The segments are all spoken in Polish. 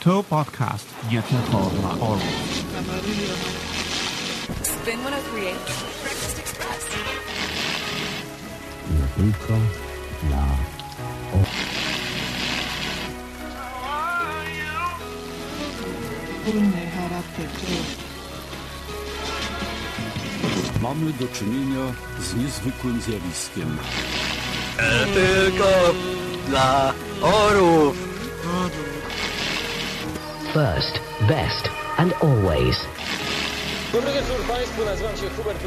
To podcast nie tylko dla orłów. Spin 1038, Breakfast Express. Nie tylko dla trudny charakter człowieka. Mamy do czynienia z niezwykłym zjawiskiem. Tylko dla orów. First, best, and always. Dobry wieczór Państwu, nazywam się Hubert.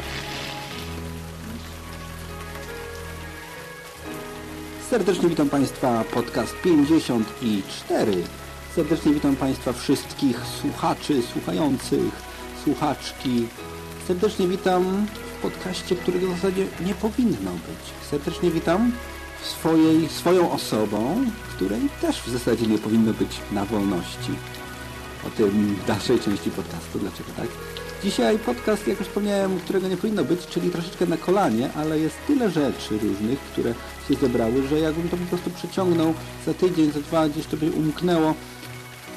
Serdecznie witam Państwa, podcast 54. Serdecznie witam Państwa wszystkich słuchaczy, słuchających, słuchaczki. Serdecznie witam w podcaście, którego w zasadzie nie powinno być. Serdecznie witam swojej, swoją osobą, której też w zasadzie nie powinno być na wolności. O tym w dalszej części podcastu. Dlaczego tak? Dzisiaj podcast, jak już wspomniałem, którego nie powinno być, czyli troszeczkę na kolanie, ale jest tyle rzeczy różnych, które się zebrały, że jakbym to po prostu przeciągnął za tydzień, za dwa, gdzieś to by umknęło.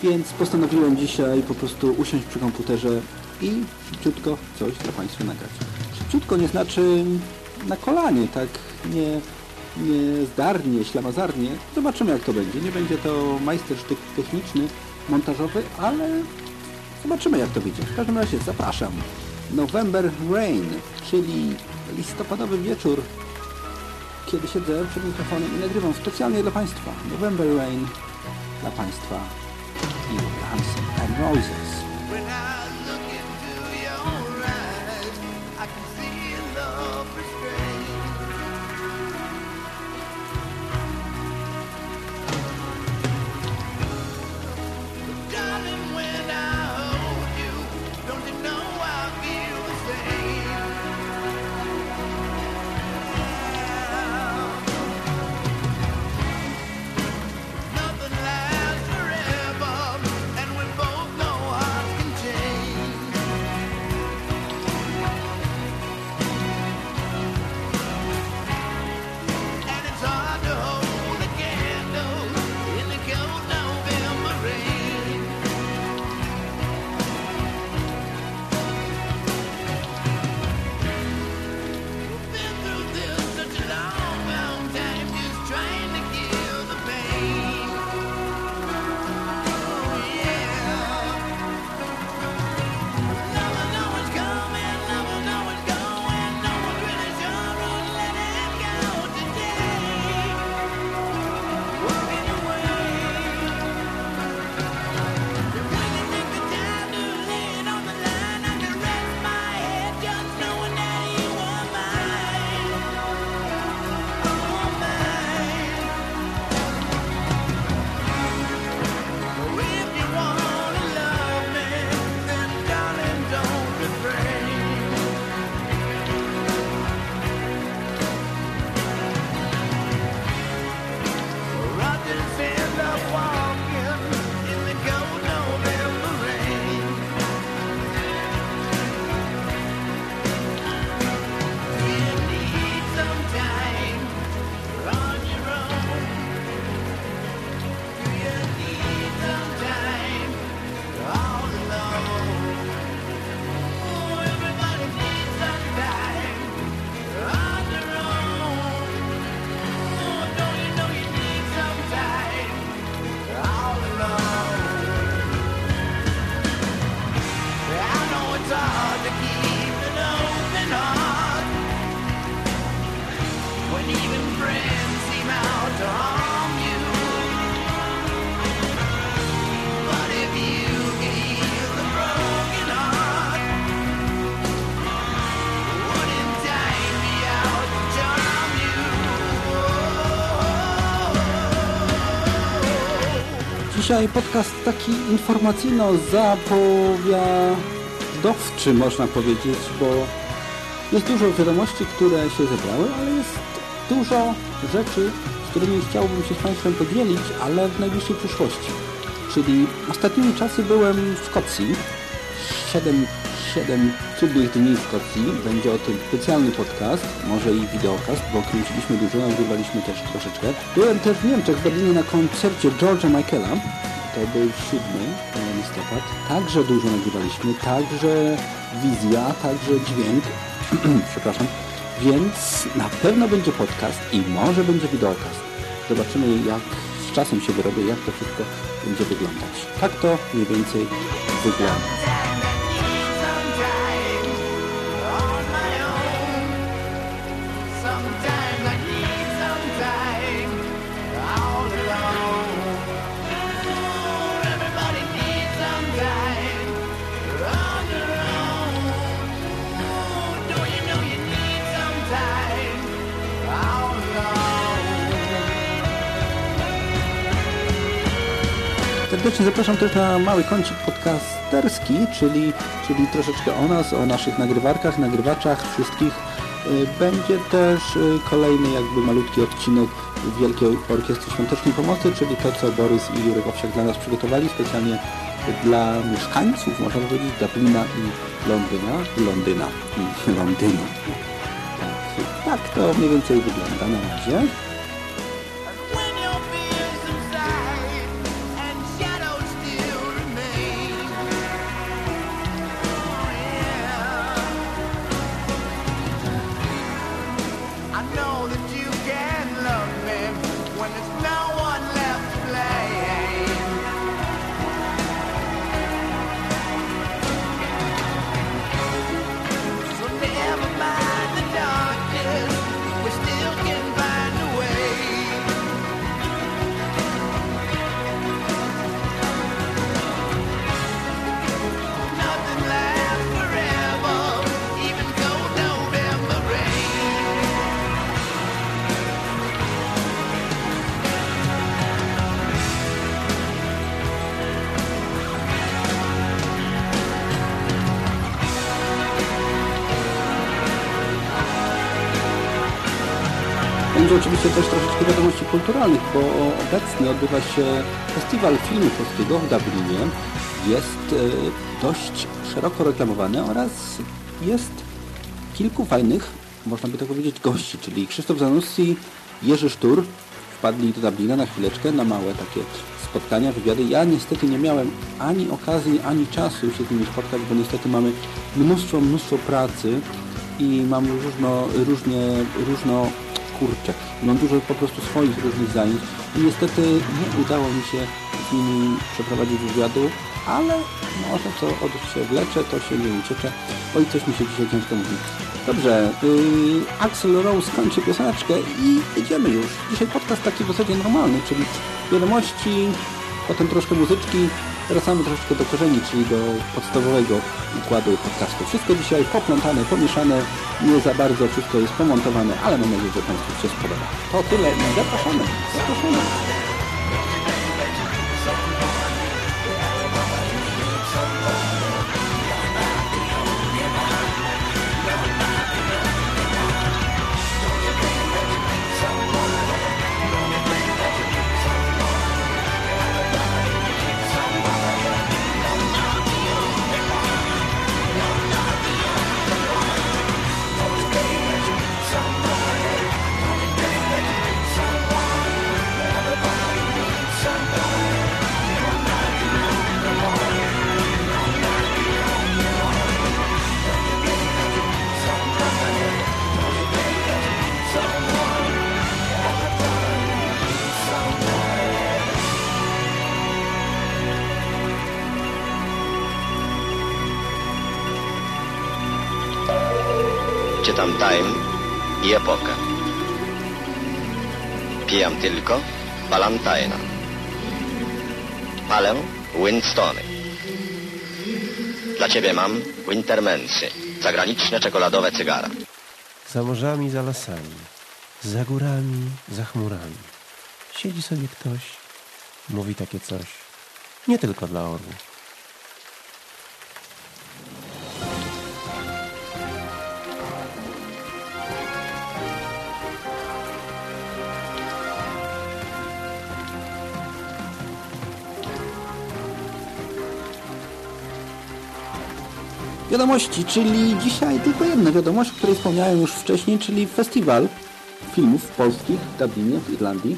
Więc postanowiłem dzisiaj po prostu usiąść przy komputerze i szybciutko coś dla Państwa nagrać. Szybciutko nie znaczy na kolanie, tak nie, nie zdarnie, ślamazarnie. Zobaczymy jak to będzie. Nie będzie to majstersztyk techniczny, montażowy, ale zobaczymy jak to wyjdzie. W każdym razie zapraszam. November Rain, czyli listopadowy wieczór, kiedy siedzę przed mikrofonem i nagrywam specjalnie dla Państwa. November Rain dla Państwa i Guns N' Roses. Dzisiaj podcast taki informacyjno-zapowiadowczy można powiedzieć, bo jest dużo wiadomości, które się zebrały, ale jest dużo rzeczy, z którymi chciałbym się z Państwem podzielić, ale w najbliższej przyszłości. Czyli ostatnimi czasy byłem w Szkocji. 7, 7 cudnych dni w Szkocji. Będzie o tym specjalny podcast, może i wideokast, bo kręciliśmy dużo, nagrywaliśmy też troszeczkę. Byłem też w Niemczech, w Berlinie na koncercie George'a Michaela. To był 7 listopad. Także dużo nagrywaliśmy, także wizja, także dźwięk, przepraszam. Więc na pewno będzie podcast i może będzie wideokast. Zobaczymy jak z czasem się wyrobię, jak to wszystko będzie wyglądać. Tak to mniej więcej wygląda. Serdecznie zapraszam też na mały kącik podcasterski, czyli, czyli troszeczkę o nas, o naszych nagrywarkach, nagrywaczach wszystkich. Y, Będzie też y, kolejny jakby malutki odcinek Wielkiej Orkiestry Świątecznej Pomocy, czyli to, co Borys i Jurek Owsiak dla nas przygotowali specjalnie dla mieszkańców, można powiedzieć, Dublina i Londyna. Londyna i Londynu. Tak, tak to mniej więcej wygląda na razie. Oczywiście też troszeczkę wiadomości kulturalnych, bo obecnie odbywa się Festiwal Filmu Polskiego w Dublinie. Jest e, dość szeroko reklamowany oraz jest kilku fajnych, można by tak powiedzieć, gości, czyli Krzysztof Zanussi, Jerzy Sztur wpadli do Dublina na chwileczkę, na małe takie spotkania, wywiady. Ja niestety nie miałem ani okazji, ani czasu się z nimi spotkać, bo niestety mamy mnóstwo, mnóstwo pracy i mam różno, różnie, różno, kurczę, mam dużo po prostu swoich różnych zajęć i niestety nie udało mi się z nimi przeprowadzić wywiadu, ale może co od się wlecze, to się nie uciecze. Oj, coś mi się dzisiaj ciężko mówi. Dobrze, yy, Axel Rose kończy pioseneczkę i idziemy już. Dzisiaj podcast taki w zasadzie normalny, czyli wiadomości, potem troszkę muzyczki, wracamy troszeczkę do korzeni, czyli do podstawowego układu podcastu. Wszystko dzisiaj poplątane, pomieszane, nie za bardzo wszystko jest pomontowane, ale mam nadzieję, że Państwu się spodoba. To tyle i zapraszamy, zapraszamy. I Epokę. Pijam tylko Balantajna. Palę Winstony. Dla ciebie mam Wintermensy, zagraniczne czekoladowe cygara. Za morzami, za lasami, za górami, za chmurami. Siedzi sobie ktoś, mówi takie coś. Nie tylko dla orłów. Wiadomości, czyli dzisiaj tylko jedna wiadomość, o której wspomniałem już wcześniej, czyli festiwal filmów polskich w Dublinie, w Irlandii.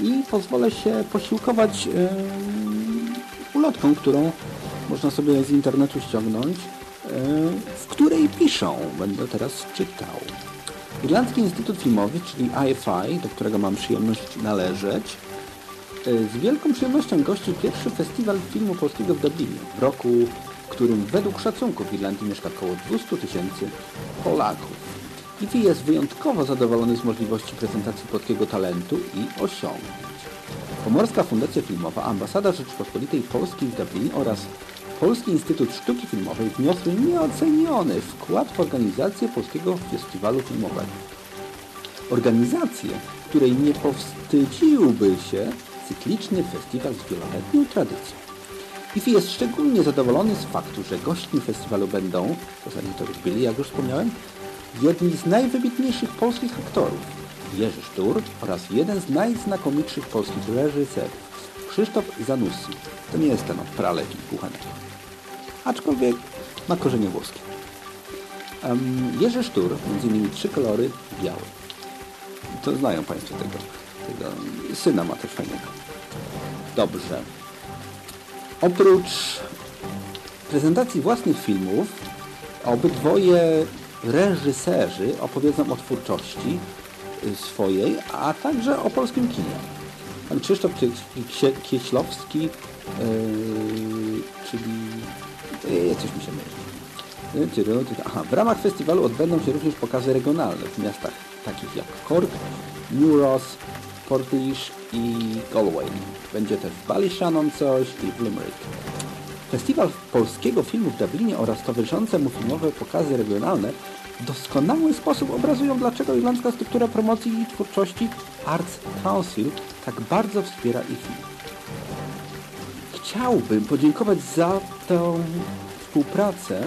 I pozwolę się posiłkować em, ulotką, którą można sobie z internetu ściągnąć, e, w której piszą. Będę teraz czytał. Irlandzki Instytut Filmowy, czyli IFI, do którego mam przyjemność należeć, e, z wielką przyjemnością gości pierwszy festiwal filmu polskiego w Dublinie, w roku, którym według szacunków w Irlandii mieszka około 200 tysięcy Polaków. IFI jest wyjątkowo zadowolony z możliwości prezentacji polskiego talentu i osiągnięć. Pomorska Fundacja Filmowa, Ambasada Rzeczypospolitej Polskiej w Dublinie oraz Polski Instytut Sztuki Filmowej wniosły nieoceniony wkład w organizację Polskiego Festiwalu Filmowego. Organizację, której nie powstydziłby się cykliczny festiwal z wieloletnią tradycją. IFI jest szczególnie zadowolony z faktu, że gośćmi festiwalu będą, w zasadzie to już byli, jak już wspomniałem, jedni z najwybitniejszych polskich aktorów, Jerzy Sztur oraz jeden z najznakomitszych polskich reżyserów, Krzysztof Zanussi. To nie jest ten od pralek i kuchanek. Aczkolwiek ma korzenie włoskie. Um, Jerzy Sztur, innymi trzy kolory, biały. To znają Państwo tego, tego. Syna ma też fajnego. Dobrze. Oprócz prezentacji własnych filmów, obydwoje reżyserzy opowiedzą o twórczości y, swojej, a także o polskim kinie. Pan Krzysztof Kie- Kie- Kieślowski, yy, czyli... Yy, coś mi się myli. Tyru. Aha, w ramach festiwalu odbędą się również pokazy regionalne w miastach takich jak Cork, New Ross, Portlaoise i Galway. Będzie też w Ballyshannon coś i w Limerick. Festiwal polskiego filmu w Dublinie oraz towarzyszące mu filmowe pokazy regionalne w doskonały sposób obrazują, dlaczego irlandzka struktura promocji i twórczości Arts Council tak bardzo wspiera ich film. Chciałbym podziękować za tę współpracę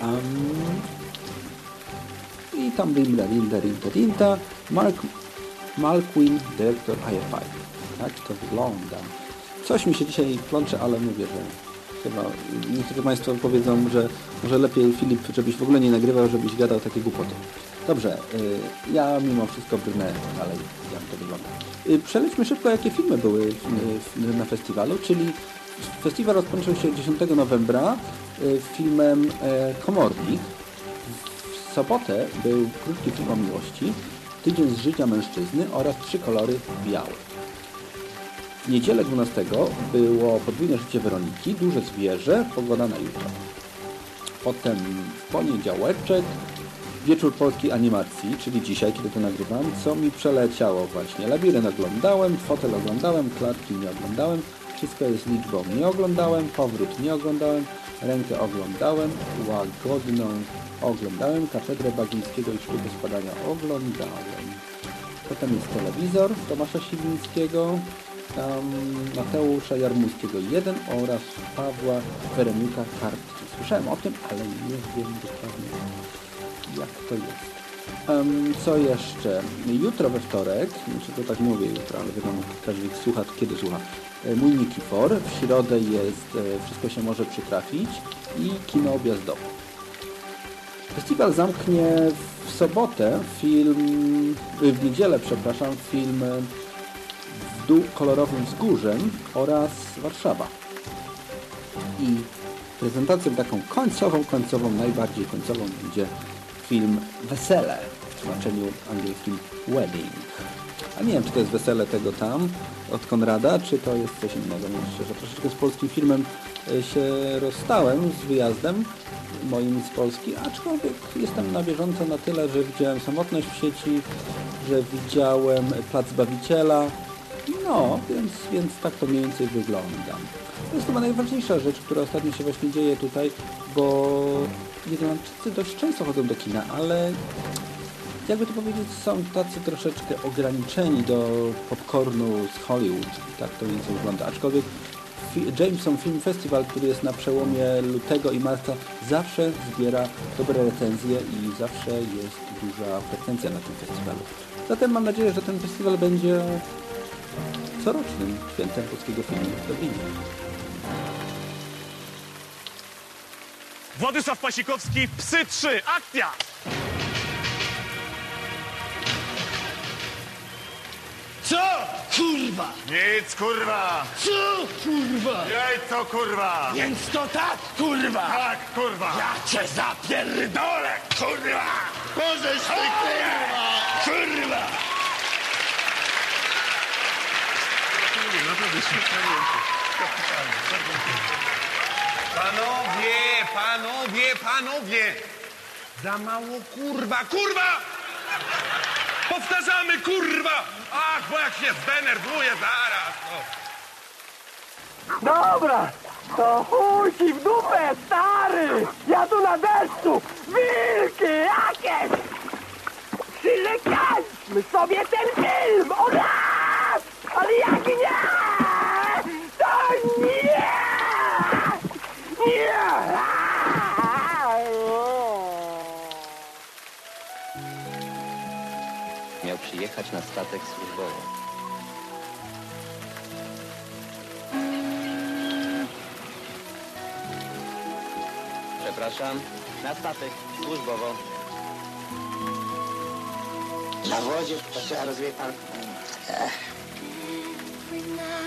um, i tam Linda, Linda, Linda, Mark Malquin, dyrektor IFI. Tak to wygląda. Coś mi się dzisiaj plącze, ale mówię, że chyba niektórzy Państwo powiedzą, że może lepiej Filip, żebyś w ogóle nie nagrywał, żebyś gadał takie głupoty. Dobrze, y, ja mimo wszystko brnę dalej, jak to wygląda. Y, Przelećmy szybko, jakie filmy były y, w- na festiwalu, czyli festiwal rozpoczął się 10 novembra y, filmem e, Komornik. W sobotę był krótki film o miłości, Tydzień z życia mężczyzny oraz Trzy kolory białe. W niedzielę 12 było podwójne życie Weroniki, duże zwierzę, pogoda na jutro. Potem w poniedziałeczek wieczór polskiej animacji, czyli dzisiaj, kiedy to nagrywam, co mi przeleciało właśnie. Labirynt oglądałem, fotel oglądałem, klatki nie oglądałem, wszystko jest liczbą nie oglądałem, powrót nie oglądałem, rękę oglądałem, łagodną oglądałem, katedrę Bagińskiego i sztukę spadania oglądałem. Potem jest telewizor Tomasza Siwińskiego, tam Mateusza Jarmuskiego 1 oraz Pawła Weremika Kartki. Słyszałem o tym, ale nie wiem dokładnie jak to jest. Co jeszcze? Jutro we wtorek, znaczy to tak mówię jutro, ale wiadomo, każdy słucha kiedy słucha. E, Mój Nikifor, w środę jest e, Wszystko się może przytrafić i kino objazdowe. Festiwal zamknie w sobotę film, y, w niedzielę, przepraszam, film w dół kolorowym wzgórzem oraz Warszawa. I prezentacją taką końcową, końcową, najbardziej końcową będzie film Wesele w tłumaczeniu angielskim Wedding. A nie wiem, czy to jest Wesele tego tam od Konrada, czy to jest coś innego. Mówiąc szczerze, troszeczkę z polskim filmem y, się rozstałem z wyjazdem moim z Polski, aczkolwiek jestem na bieżąco na tyle, że widziałem Samotność w sieci, że widziałem Plac Bawiciela, no, więc, więc tak to mniej więcej wygląda. To jest chyba najważniejsza rzecz, która ostatnio się właśnie dzieje tutaj, bo Irlandczycy dość często chodzą do kina, ale jakby to powiedzieć, są tacy troszeczkę ograniczeni do popcornu z Hollywood. Tak to więcej wygląda. Aczkolwiek Jameson Film Festival, który jest na przełomie lutego i marca, zawsze zbiera dobre recenzje i zawsze jest duża frekwencja na tym festiwalu. Zatem mam nadzieję, że ten festiwal będzie corocznym świętem polskiego filmu w Dublinie. Władysław Pasikowski, Psy 3, akcja! Co? kurwa? Nic, kurwa! Co, kurwa? Jajco, kurwa! Więc to tak, kurwa! Tak, kurwa! Ja cię zapierdolę, kurwa! Możesz ty, kurwa! Kurwa! Panowie, panowie, panowie! Za mało kurwa, kurwa! Powtarzamy kurwa! Ach, bo jak się zdenerwuję zaraz! No. Dobra, to chuj ci w dupę, stary! Ja tu na deszczu! Wilki jakieś! Przylecialiśmy sobie ten film! O raz! Ale jak nie! To nie! Nie! Przyjechać na statek służbowy. Przepraszam, na statek służbowo. Na wodzie, to trzeba rozwie pan. Every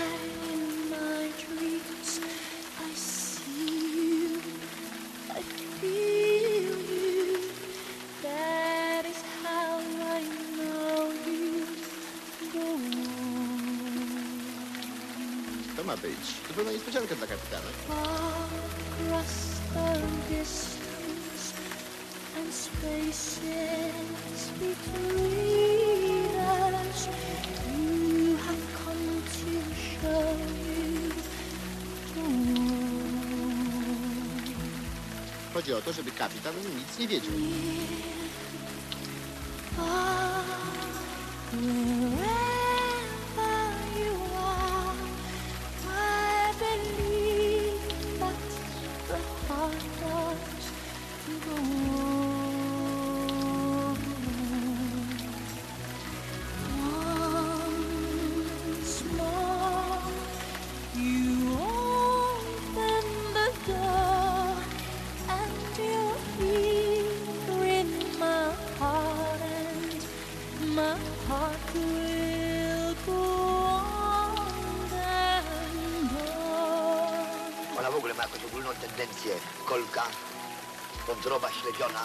być. To niespodzianka dla kapitana. Chodzi o to, żeby kapitan nic nie wiedział. Kolka, wątroba śledziona,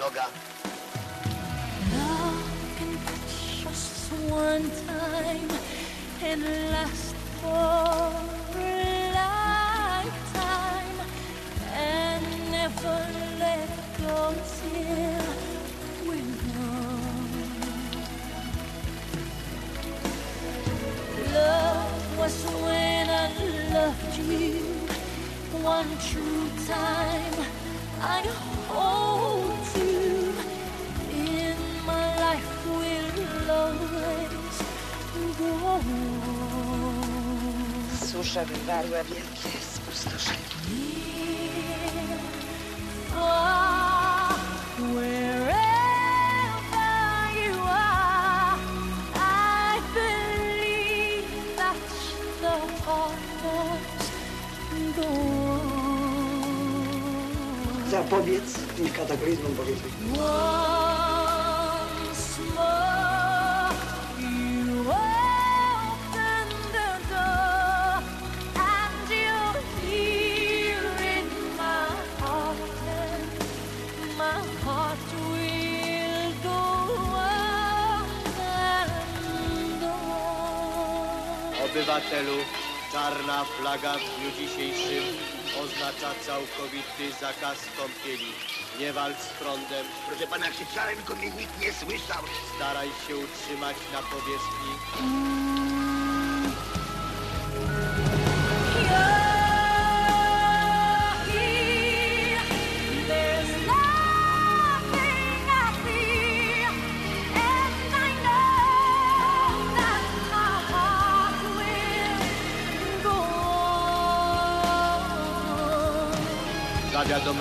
noga. One time and last for a lifetime and never let go till we're gone. Love was when I loved you one true time. I hold you in my life will always go. Susza wywarła wielkie spustoszenie. Zapobiec i kataklizmom powiedzieć. Once more, you open the door, and you're here in my heart, and my heart will go on and on. Obywatelu, czarna flaga w dniu dzisiejszym oznacza całkowity zakaz kąpieli. Nie walcz z prądem. Proszę pana, wczoraj tylko mnie nikt nie słyszał. Staraj się utrzymać na powierzchni. On.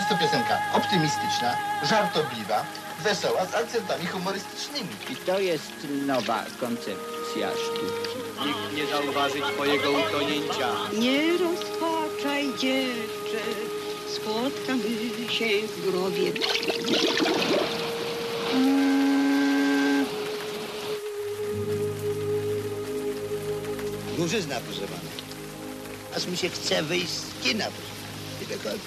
Co to piosenka optymistyczna, żartobliwa, wesoła, z akcentami humorystycznymi. I to jest nowa koncepcja sztuki. Nikt nie zauważy twojego utonięcia. Nie rozpaczaj dziewczę, spotkamy się w grobie. Górzyzna, proszę pana. Aż mi się chce wyjść z kina, proszę pana.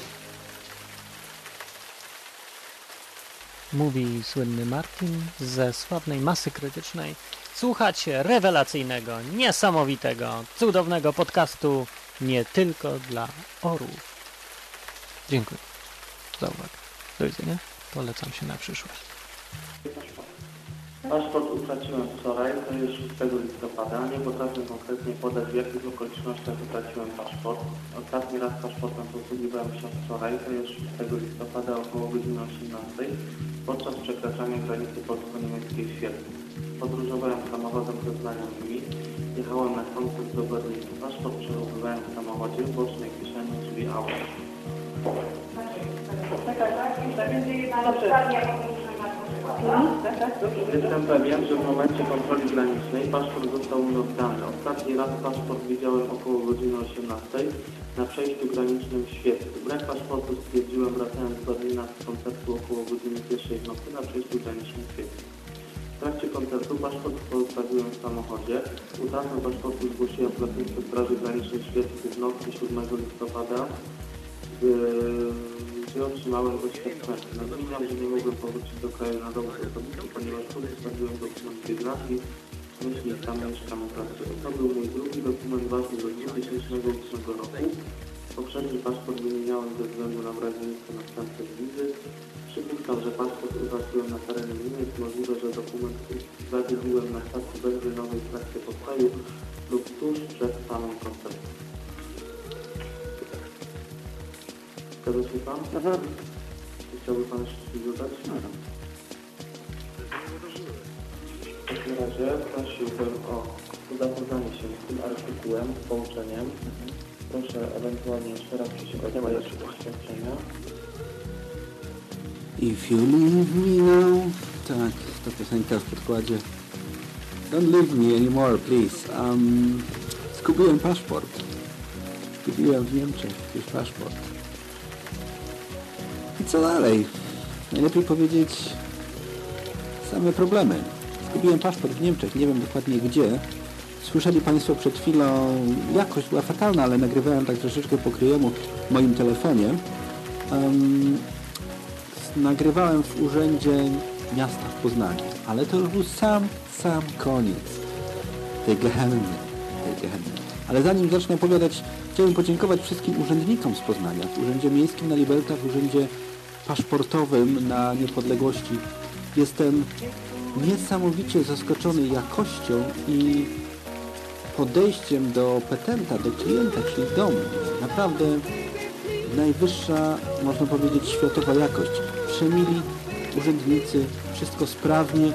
Mówi słynny Martin ze sławnej masy krytycznej. Słuchacie rewelacyjnego, niesamowitego, cudownego podcastu nie tylko dla orłów. Dziękuję za uwagę. Do widzenia. Polecam się na przyszłość. Paszport utraciłem wczoraj, to jest 6 listopada. Nie potrafię konkretnie podać w jakich okolicznościach utraciłem paszport. Ostatni raz paszportem posługiwałem się wczoraj, to jest 6 listopada około godziny 18 podczas przekraczania granicy polsko-niemieckiej w Świetnie. Podróżowałem samochodem ze znajomymi, jechałem na koncert do Berlina. Paszport przechowywałem w samochodzie, w bocznej kieszeni drzwi auta. Jestem pewien, że w momencie kontroli granicznej paszport został mi oddany. Ostatni raz paszport widziałem około godziny 18 na przejściu granicznym w Świecku. Brak paszportu stwierdziłem wracając z Berlina z koncertu około godziny pierwszej w nocy na przejściu granicznym w Świecku. W trakcie koncertu paszport pozostawiłem w samochodzie. Utratę paszportu zgłosiłem w lotnisku Straży Granicznej w Świecku w nocy 7 listopada. Gdzie otrzymałem doświadczenie. Nadmieniam, że nie mogłem powrócić do kraju na dowód osobisty, ponieważ pozostawiłem dokument biografii, myśli i pracuję. To był mój drugi dokument ważny do 2008 roku. Poprzedni paszport wymieniałem ze względu na brak miejsca następnych wizy. Przypuszczam, że paszport utraciłem na terenie Niemiec. Możliwe, że dokument zagubiłem na stacji benzynowej w trakcie postoju lub tuż przed samym koncertem. Się pan? Aha. Czy chciałby pan jeszcze coś dodać? W takim razie prosiłbym o zapoznanie się z tym artykułem, z pouczeniem. Proszę ewentualnie jeszcze raz przeczytać moje doświadczenia. If you leave me now... Tak, to piosenka w podkładzie. Don't leave me anymore, please. Um, zgubiłem paszport. Zgubiłem w Niemczech już paszport. I co dalej? Najlepiej powiedzieć same problemy. Zgubiłem paszport w Niemczech, nie wiem dokładnie gdzie. Słyszeli Państwo przed chwilą, jakość była fatalna, ale nagrywałem tak troszeczkę po kryjomu w moim telefonie. Um, nagrywałem w urzędzie miasta w Poznaniu, ale to już był sam, sam koniec tej gehenny, tej gehenny. Ale zanim zacznę opowiadać, chciałbym podziękować wszystkim urzędnikom z Poznania, w Urzędzie Miejskim na Libelta, w Urzędzie Paszportowym na Niepodległości. Jestem niesamowicie zaskoczony jakością i podejściem do petenta, do klienta, czyli do mnie. Naprawdę najwyższa, można powiedzieć, światowa jakość. Przemili urzędnicy, wszystko sprawnie,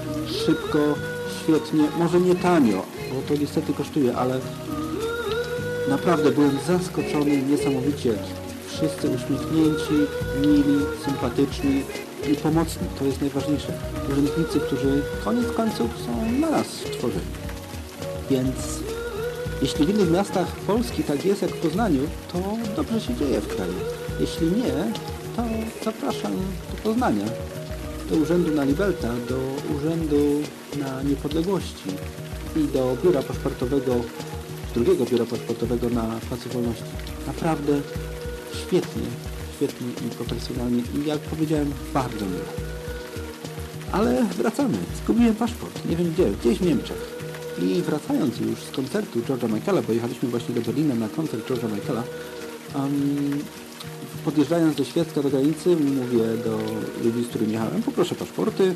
szybko, świetnie, może nie tanio, bo to niestety kosztuje, ale naprawdę byłem zaskoczony niesamowicie. Wszyscy uśmiechnięci, mili, sympatyczni i pomocni. To jest najważniejsze. Urzędnicy, którzy koniec końców są na nas stworzeni. Więc jeśli w innych miastach Polski tak jest jak w Poznaniu, to dobrze się dzieje w kraju. Jeśli nie, to zapraszam do Poznania, do Urzędu na Libelta, do Urzędu na Niepodległości i do biura paszportowego, drugiego biura paszportowego na Placu Wolności. Naprawdę świetnie, świetnie i profesjonalnie i jak powiedziałem, bardzo miło. Ale wracamy. Zgubiłem paszport. Nie wiem gdzie. Gdzieś w Niemczech. I wracając już z koncertu George'a Michaela, bo jechaliśmy właśnie do Berlina na koncert George'a Michaela, um, podjeżdżając do Świecka, do granicy, mówię do ludzi, z którymi jechałem, poproszę paszporty,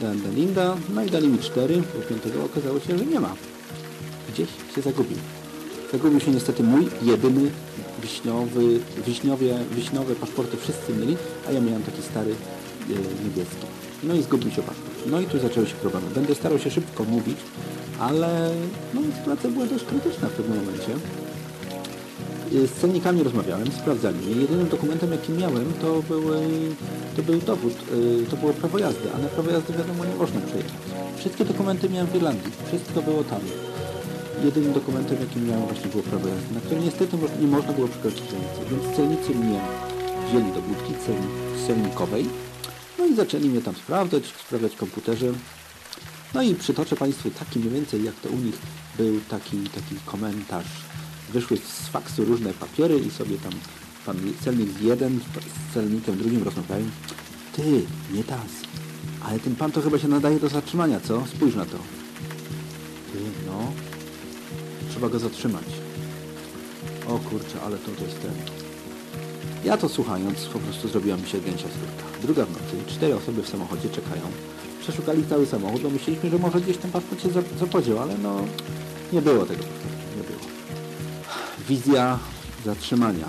dałem do Linda, no i dali mi cztery, bo piątego okazało się, że nie ma. Gdzieś się zagubił. Zagubił się niestety mój jedyny wiśniowy, wiśniowie, wiśniowe paszporty wszyscy mieli, a ja miałem taki stary e, niebieski. No i zgubił się paszport. No i tu zaczęły się problemy. Będę starał się szybko mówić, ale no, sytuacja była dość krytyczna w pewnym momencie. Y, Z celnikami rozmawiałem, sprawdzali. Jedynym dokumentem, jaki miałem, to, były, to był dowód, y, to było prawo jazdy, a na prawo jazdy wiadomo nie można przejechać. Wszystkie dokumenty miałem w Irlandii, wszystko było tam. Jedynym dokumentem, jaki miałem właśnie było prawo jazdy, na które niestety nie można było przekroczyć granicy, więc celnicy mnie wzięli do budki cel- celnikowej, no i zaczęli mnie tam sprawdzać, sprawdzać komputerze. No i przytoczę Państwu taki mniej więcej, jak to u nich był taki, taki komentarz. Wyszły z faksu różne papiery i sobie tam pan celnik z jeden z celnikiem drugim rozmawiają. Ty, nie tas, ale ten pan to chyba się nadaje do zatrzymania, co? Spójrz na to. Ty, no. Trzeba go zatrzymać. O kurczę, ale to, to jest ten. Ja to słuchając, po prostu zrobiła mi się gęsia skórka. Druga w nocy, cztery osoby w samochodzie czekają. Przeszukali cały samochód, bo myśleliśmy, że może gdzieś ten paszport się zap- zapodział, ale no nie było tego. Wizja zatrzymania.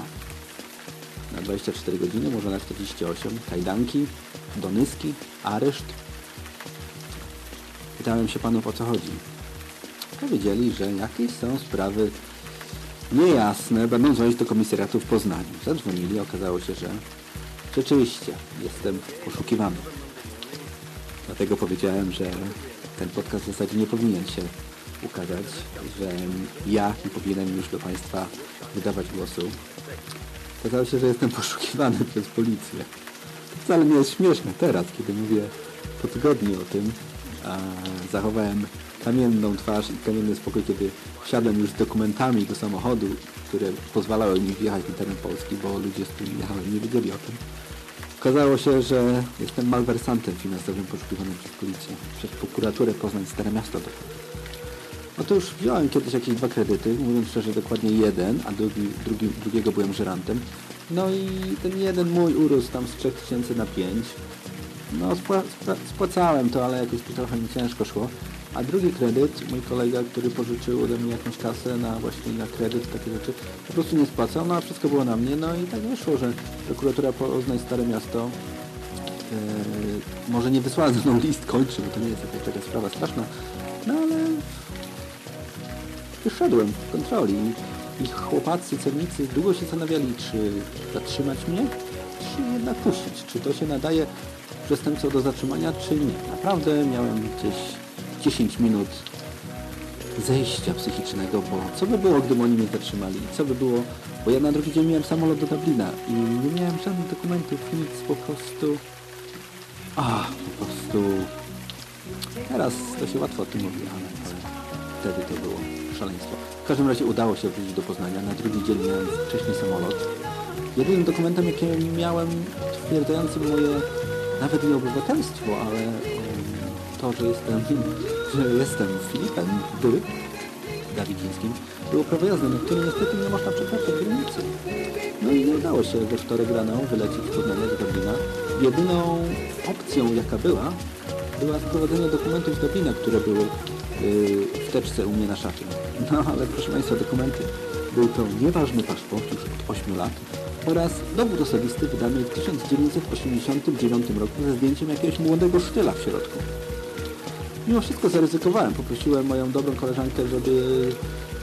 Na 24 godziny, może na 48, kajdanki, donyski, areszt. Pytałem się panów o co chodzi. Powiedzieli, że jakieś są sprawy niejasne, będą dzwonić do komisariatu w Poznaniu. Zadzwonili, okazało się, że rzeczywiście jestem poszukiwany. Dlatego powiedziałem, że ten podcast w zasadzie nie powinien się ukazać, że ja nie powinienem już do Państwa wydawać głosu. Okazało się, że jestem poszukiwany przez policję. To wcale nie jest śmieszne teraz, kiedy mówię po tygodniu o tym. A zachowałem kamienną twarz i kamienny spokój, kiedy wsiadłem już z dokumentami do samochodu, które pozwalały mi wjechać na teren Polski, bo ludzie, z którymi jechałem, nie wiedzieli o tym. Okazało się, że jestem malwersantem finansowym poszukiwanym przez policję, przez prokuraturę Poznań Stare Miasto. No to już wziąłem kiedyś jakieś dwa kredyty, mówiąc szczerze dokładnie jeden, a drugi, drugi, drugiego byłem żerantem. No i ten jeden mój urósł tam z 3000 na 5. No spła, spła, spłacałem to, ale jakoś trochę mi ciężko szło. A drugi kredyt, mój kolega, który pożyczył ode mnie jakąś kasę na właśnie na kredyt, takie rzeczy, po prostu nie spłacał, no a wszystko było na mnie, no i tak wyszło, że prokuratura Poznań Stare Miasto e, może nie wysłała ze mną list kończy, bo to nie jest jakaś taka sprawa straszna, no ale wyszedłem w kontroli i chłopacy, celnicy długo się zastanawiali, czy zatrzymać mnie, czy jednak puścić, czy to się nadaje przestępcą do zatrzymania, czy nie. Naprawdę miałem gdzieś 10 minut zejścia psychicznego, bo co by było, gdyby oni mnie zatrzymali? Co by było, bo ja na drugi dzień miałem samolot do Dublina i nie miałem żadnych dokumentów, nic, po prostu... A, po prostu... Teraz to się łatwo o tym mówi, ale wtedy to było szaleństwo. W każdym razie udało się wrócić do Poznania. Na drugi dzień miałem wcześniej samolot. Jedynym dokumentem, jaki miałem potwierdzającym moje nawet nie obywatelstwo, ale um, to, że jestem, że jestem Filipem były Dawidzińskim, było prawo jazdy, które niestety nie można przekraczać granicy. No i nie udało się we wtorek rano wylecieć z Poznania do Dublina. Jedyną opcją, jaka była, była sprowadzenie dokumentów z Dublina, które były yy, w teczce u mnie na szafie. No ale proszę Państwa, dokumenty. Był to nieważny paszport już od 8 lat oraz dowód osobisty wydany w 1989 roku ze zdjęciem jakiegoś młodego sztyla w środku. Mimo wszystko zaryzykowałem. Poprosiłem moją dobrą koleżankę, żeby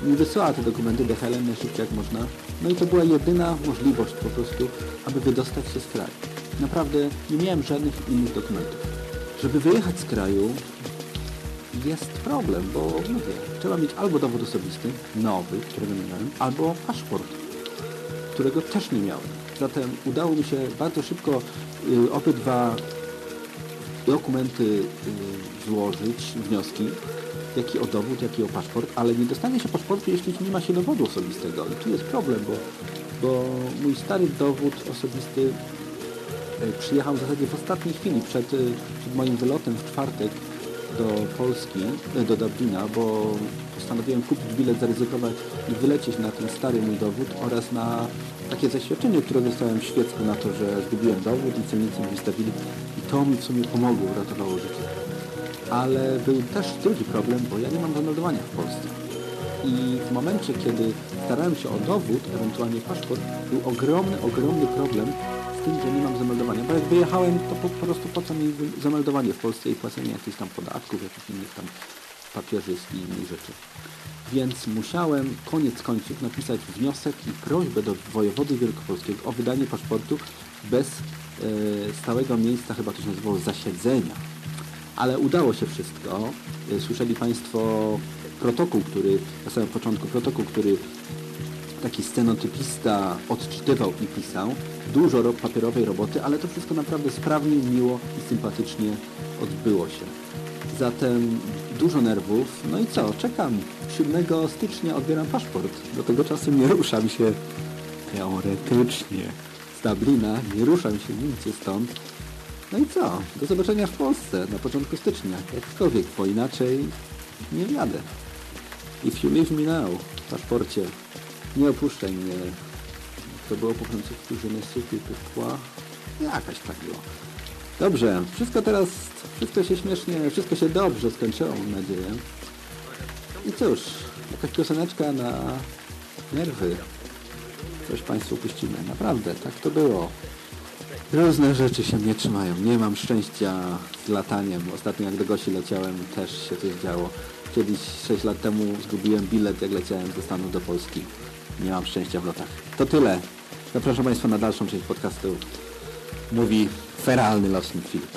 mi wysłała te dokumenty do Helen najszybciej jak można. No i to była jedyna możliwość po prostu, aby wydostać się z kraju. Naprawdę nie miałem żadnych innych dokumentów. Żeby wyjechać z kraju jest problem, bo mówię, trzeba mieć albo dowód osobisty, nowy, którego nie miałem, albo paszport, którego też nie miałem. Zatem udało mi się bardzo szybko y, obydwa dokumenty y, złożyć, wnioski, jak i o dowód, jak i o paszport, ale nie dostanie się paszportu, jeśli nie ma się dowodu osobistego. I tu jest problem, bo, bo mój stary dowód osobisty przyjechał w zasadzie w ostatniej chwili, przed, y, przed moim wylotem w czwartek do Polski, y, do Dublina, bo postanowiłem kupić bilet, zaryzykować i wylecieć na ten stary mój dowód oraz na takie zaświadczenie, które dostałem w świecku na to, że zgubiłem dowód i celnicy mi wystawili i to mi w sumie pomogło, uratowało życie. Ale był też drugi problem, bo ja nie mam zameldowania w Polsce. I w momencie, kiedy starałem się o dowód, ewentualnie paszport, był ogromny, ogromny problem tym, że nie mam zameldowania. Bo jak wyjechałem, to po, po prostu po co mi zameldowanie w Polsce i płacenie jakichś tam podatków, jakichś innych tam papierzysk i innych rzeczy. więc musiałem koniec końców napisać wniosek i prośbę do wojewody wielkopolskiego o wydanie paszportu bez e, stałego miejsca, chyba to się nazywało zasiedzenia. Ale udało się wszystko. E, Słyszeli Państwo protokół, który na samym początku protokół, który taki scenotypista odczytywał i pisał. Dużo ro- papierowej roboty, ale to wszystko naprawdę sprawnie, miło i sympatycznie odbyło się. Zatem dużo nerwów. No i co? Czekam. 7 stycznia odbieram paszport. Do tego czasu nie ruszam się teoretycznie z Dublina. Nie ruszam się nigdzie stąd. No i co? Do zobaczenia w Polsce na początku stycznia. Jakkolwiek, bo inaczej nie wjadę. If you leave me now w paszporcie, nie opuszczaj mnie. To było po francusku, je ne sais. Jakaś tak było. Dobrze, wszystko teraz, wszystko się śmiesznie, wszystko się dobrze skończyło, mam nadzieję. I cóż, jakaś pioseneczka na nerwy. Coś Państwu puścimy. Naprawdę, tak to było. Różne rzeczy się nie trzymają. Nie mam szczęścia z lataniem. Ostatnio jak do Gosi leciałem, też się coś działo. Kiedyś 6 lat temu zgubiłem bilet, jak leciałem ze Stanów do Polski. Nie mam szczęścia w lotach. To tyle. Zapraszam Państwa na dalszą część podcastu. Mówi feralny lotnik Filip.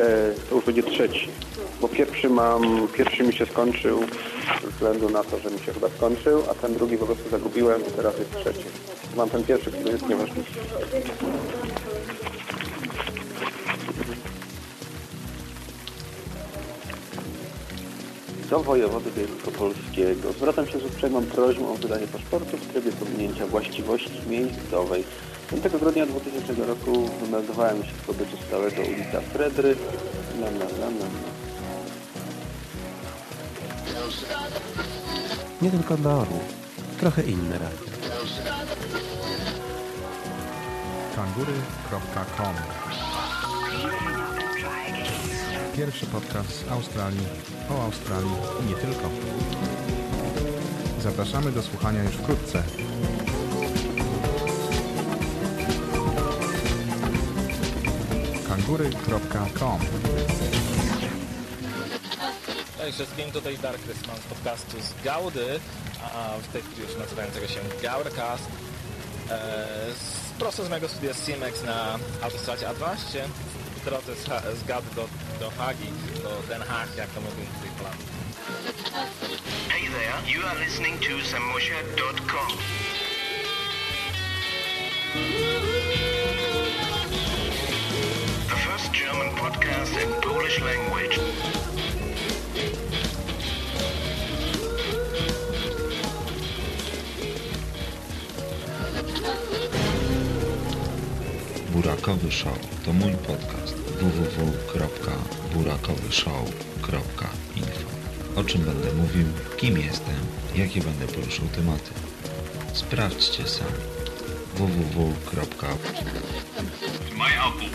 E, to już będzie trzeci. Bo pierwszy mam, pierwszy mi się skończył ze względu na to, że mi się chyba skończył, a ten drugi po prostu zagubiłem i teraz jest trzeci. Mam ten pierwszy, który jest nieważny. Do wojewody wielkopolskiego. Zwracam się z uprzejmą prośbą o wydanie paszportu w trybie pominięcia właściwości miejscowej. 5 grudnia 2000 roku wymeldowałem się w pobytu stałego ulica Fredry. La, la, la, la. Nie tylko dla orłów. Trochę inne radio. kangury.com Pierwszy podcast z Australii, o Australii i nie tylko. Zapraszamy do słuchania już wkrótce. kangury.com Cześć wszystkim, tutaj Dark Christmas z podcastu z Gaudy, a w tej chwili już nazywającego się Gaudacast. E, z, prosto z mojego studia Simex na autostradzie A12 w drodze z, Ha- z Gaudy do, do Hagi, do Den Haag, jak to mówią tutaj Holandii. Hey there, you are listening to samusha.com. The first German podcast in Polish language. Burakowy Show to mój podcast www.burakowyshow.info O czym będę mówił, kim jestem, jakie będę poruszał tematy. Sprawdźcie sami www. My Apple.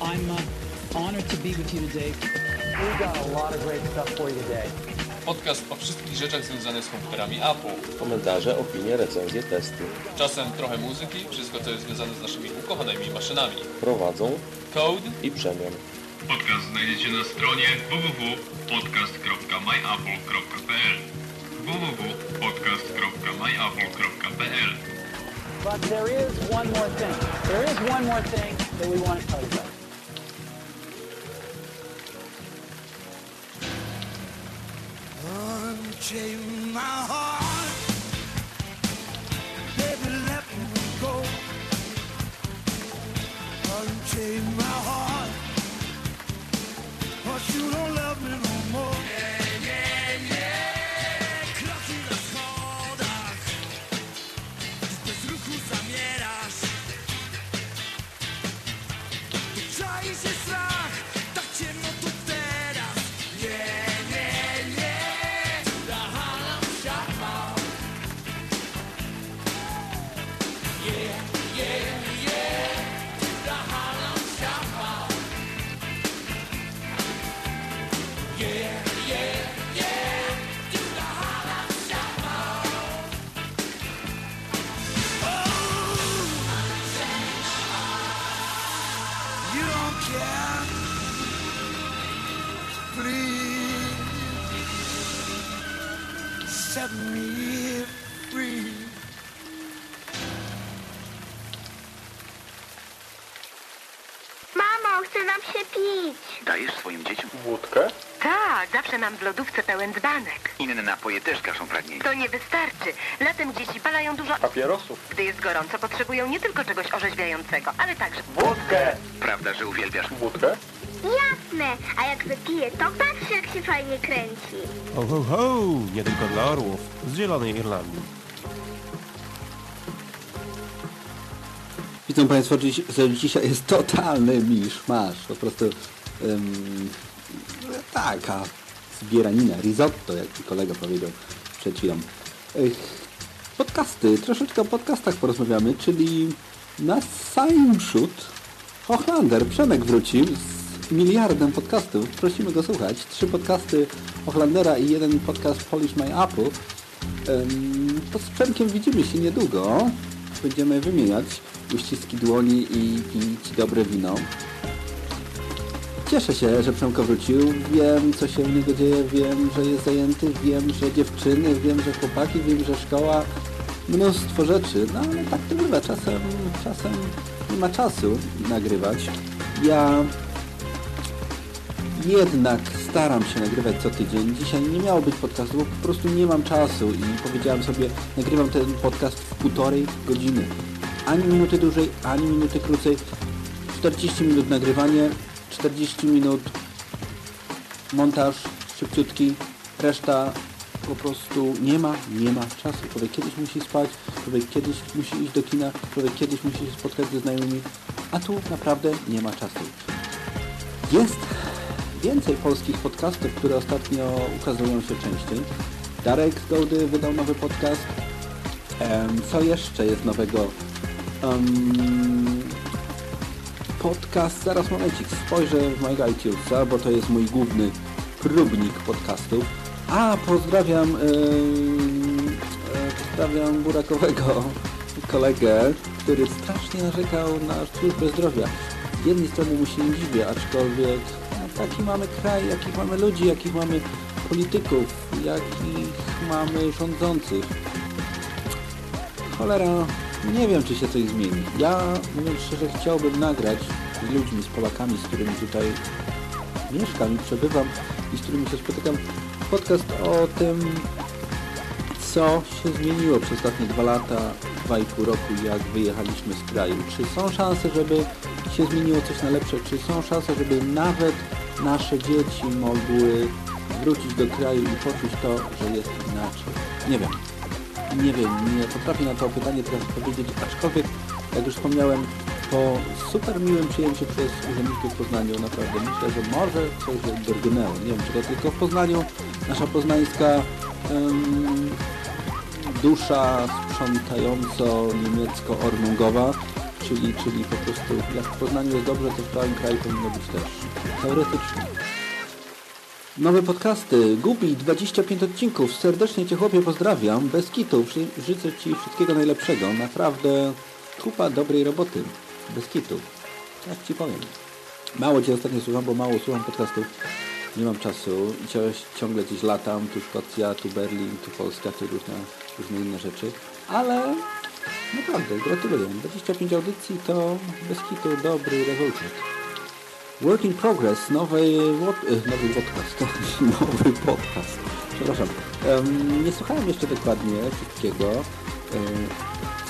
I'm uh, honored to be with you today. We've got a lot of great stuff for you today. Podcast o wszystkich rzeczach związanych z komputerami Apple. Komentarze, opinie, recenzje, testy. Czasem trochę muzyki, wszystko co jest związane z naszymi ukochanymi maszynami. Prowadzą Code i Przemian. Podcast znajdziecie na stronie www.podcast.myapple.pl www.podcast.myapple.pl But there is one more thing. There is one more thing that we want to tell you about. Unchain my heart, pełen dzbanek. Inne napoje też gaszą pragnienie. To nie wystarczy. Latem dzieci palają dużo... Papierosów? Gdy jest gorąco, potrzebują nie tylko czegoś orzeźwiającego, ale także... Wódkę! Prawda, że uwielbiasz Wódkę? Jasne, a jak wypiję, to patrz jak się fajnie kręci. Ho, ho, ho! Nie tylko dla orłów z Zielonej Irlandii. Widzą Państwo, że dzisiaj jest totalny miszmasz. Po prostu ym, taka zbieranina, risotto, jak kolega powiedział przed chwilą. Podcasty, troszeczkę o podcastach porozmawiamy, czyli na Saimszut Hochlander, Przemek wrócił z miliardem podcastów. Prosimy go słuchać. Trzy podcasty Hochlandera i jeden podcast Polish My Apple. Z Przemkiem widzimy się niedługo. Będziemy wymieniać uściski dłoni i pić dobre wino. Cieszę się, że Przemko wrócił. Wiem, co się u niego dzieje. Wiem, że jest zajęty. Wiem, że dziewczyny. Wiem, że chłopaki. Wiem, że szkoła. Mnóstwo rzeczy. No ale tak to bywa. Czasem, czasem nie ma czasu nagrywać. Ja jednak staram się nagrywać co tydzień. Dzisiaj nie miało być podcastu, bo po prostu nie mam czasu i powiedziałem sobie, nagrywam ten podcast w półtorej godziny. Ani minuty dłużej, ani minuty krócej. 40 minut nagrywanie, 40 minut montaż szybciutki, reszta po prostu nie ma, nie ma czasu. Człowiek kiedyś musi spać, człowiek kiedyś musi iść do kina, człowiek kiedyś musi się spotkać ze znajomymi, a tu naprawdę nie ma czasu. Jest więcej polskich podcastów, które ostatnio ukazują się częściej. Darek z Gołdy wydał nowy podcast. Em, co jeszcze jest nowego? Em, podcast, zaraz momencik, spojrzę w mojego iTunesa, bo to jest mój główny próbnik podcastów. A, pozdrawiam, em, e, pozdrawiam Burakowego kolegę, który strasznie narzekał na służbę zdrowia. Z jednej strony mu się nie dziwię, aczkolwiek no, taki mamy kraj, jakich mamy ludzi, jakich mamy polityków, jakich mamy rządzących. Cholera, nie wiem, czy się coś zmieni. Ja, mówiąc szczerze, chciałbym nagrać z ludźmi, z Polakami, z którymi tutaj mieszkam i przebywam i z którymi się spotykam, podcast o tym, co się zmieniło przez ostatnie dwa lata, dwa i pół roku, jak wyjechaliśmy z kraju. Czy są szanse, żeby się zmieniło coś na lepsze? Czy są szanse, żeby nawet nasze dzieci mogły wrócić do kraju i poczuć to, że jest inaczej? Nie wiem. Nie wiem, nie potrafię na to pytanie teraz odpowiedzieć, aczkolwiek, jak już wspomniałem, po super miłym przyjęciu przez urzędników w Poznaniu naprawdę myślę, że może coś drgnęło. Nie wiem, czy to tylko w Poznaniu. Nasza poznańska dusza sprzątająco-niemiecko-ormungowa, czyli, czyli po prostu jak w Poznaniu jest dobrze, to w całym kraju powinno być też. Teoretycznie. Nowe podcasty. Gubi 25 odcinków. Serdecznie Cię chłopie pozdrawiam. Bez kitu. Ży- Życzę Ci wszystkiego najlepszego. Naprawdę kupa dobrej roboty. Bez kitu. Jak Ci powiem. Mało Cię ostatnio słucham, bo mało słucham podcastów. Nie mam czasu. I Ciągle gdzieś latam. Tu Szkocja, tu Berlin, tu Polska, tu różne, różne inne rzeczy. Ale naprawdę gratuluję. 25 audycji to bez kitu dobry rezultat. Work in Progress, nowy, e, nowy podcast, nowy podcast, przepraszam. Em, nie słuchałem jeszcze dokładnie wszystkiego, e,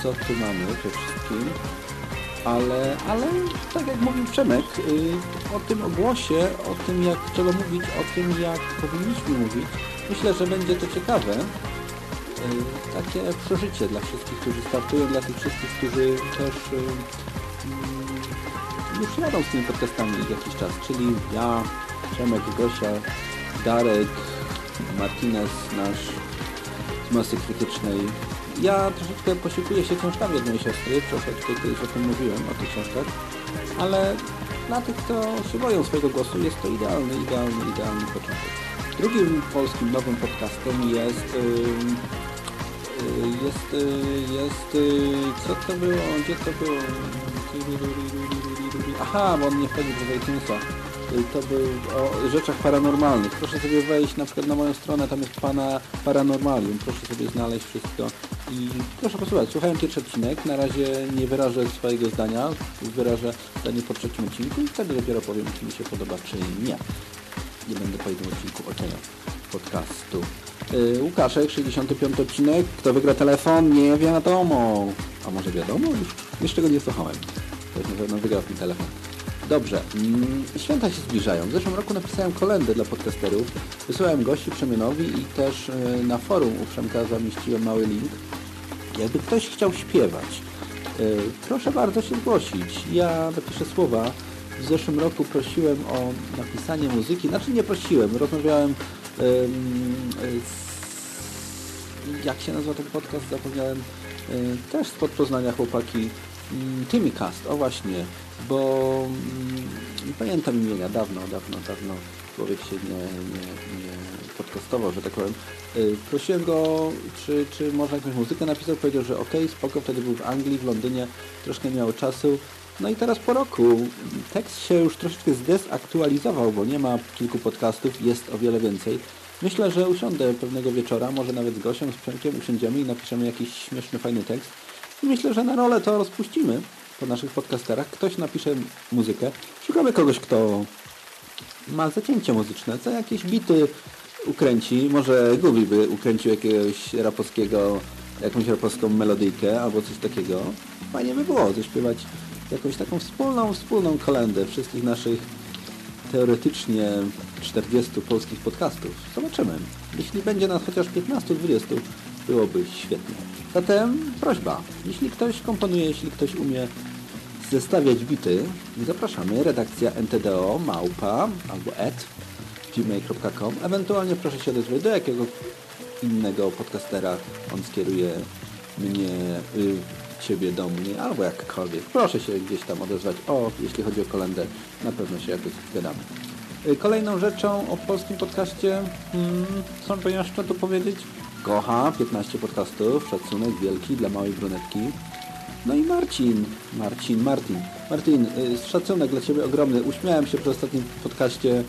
co tu mamy we wszystkim, ale, ale tak jak mówił Przemek, y, o tym ogłosie, o tym jak trzeba mówić, o tym jak powinniśmy mówić, myślę, że będzie to ciekawe. Takie przeżycie dla wszystkich, którzy startują, dla tych wszystkich, którzy też już jadą z tymi podcastami jakiś czas, czyli ja, Przemek, Gosia, Darek, Martinez, nasz z masy krytycznej. Ja troszeczkę posiłkuję się książkami od mojej siostry, troszeczkę kiedyś o tym mówiłem, o tych książkach, ale dla tych, kto się boją swojego głosu, jest to idealny, idealny, idealny początek. Drugim polskim nowym podcastem jest... ym, y, jest, y, jest, y, co to było, gdzie to było? Aha, bo on nie wchodzi do iTunesa. Y, To był o rzeczach paranormalnych. Proszę sobie wejść na przykład na moją stronę, tam jest pana Paranormalium. Proszę sobie znaleźć wszystko i proszę posłuchać. Słuchałem pierwszy odcinek, na razie nie wyrażę swojego zdania, wyrażę zdanie po trzecim odcinku i wtedy dopiero powiem, czy mi się podoba, czy nie. Nie będę po jednym odcinku oceniał podcastu. Yy, Łukaszek, 65 odcinek. Kto wygra telefon? Nie wiadomo. A może wiadomo? Już, jeszcze go nie słuchałem. Ktoś na pewno wygrał telefon. Dobrze, mm, święta się zbliżają. W zeszłym roku napisałem kolendę dla podcasterów. Wysłałem gości Przemianowi i też yy, na forum u Przemka zamieściłem mały link. Jakby ktoś chciał śpiewać, yy, proszę bardzo się zgłosić. Ja napiszę słowa. W zeszłym roku prosiłem o napisanie muzyki. Znaczy nie prosiłem, rozmawiałem z, jak się nazywa ten podcast? Zapomniałem. Yy, też spod Poznania chłopaki. Yy, Timicast, o właśnie, bo yy, nie pamiętam imienia, dawno, dawno, dawno człowiek się nie, nie, nie podcastował, że tak powiem. Yy, prosiłem go, czy, czy można jakąś muzykę napisał, powiedział, że ok, spoko, wtedy był w Anglii, w Londynie, troszkę miał czasu. No i teraz po roku tekst się już troszeczkę zdezaktualizował, bo nie ma kilku podcastów, jest o wiele więcej. Myślę, że usiądę pewnego wieczora, może nawet z Gosią, z Przemkiem usiądziemy i napiszemy jakiś śmieszny, fajny tekst. Myślę, że na rolę to rozpuścimy po naszych podcasterach. Ktoś napisze muzykę. Szukamy kogoś, kto ma zacięcie muzyczne, co jakieś bity ukręci. Może Gubi by ukręcił jakiegoś rapowskiego, jakąś rapowską melodyjkę albo coś takiego. Fajnie by było zaśpiewać jakąś taką wspólną, wspólną kolendę wszystkich naszych teoretycznie 40 polskich podcastów. Zobaczymy. Jeśli będzie nas chociaż 15-20, byłoby świetnie. Zatem prośba, jeśli ktoś komponuje, jeśli ktoś umie zestawiać bity, zapraszamy. Redakcja ntdo małpa albo et gmail.com Ewentualnie proszę się odezwać do jakiego innego podcastera. On skieruje mnie, y, ciebie do mnie, albo jakkolwiek. Proszę się gdzieś tam odezwać. O, jeśli chodzi o kalendarz, na pewno się jakoś zgadamy. Y, Kolejną rzeczą o polskim podcaście, hmm, bym jeszcze tu powiedzieć? Kocha, 15 podcastów, szacunek wielki dla małej brunetki. No i Marcin, Marcin, Martin. Martin, y, szacunek dla Ciebie ogromny. Uśmiałem się przy ostatnim podcaście,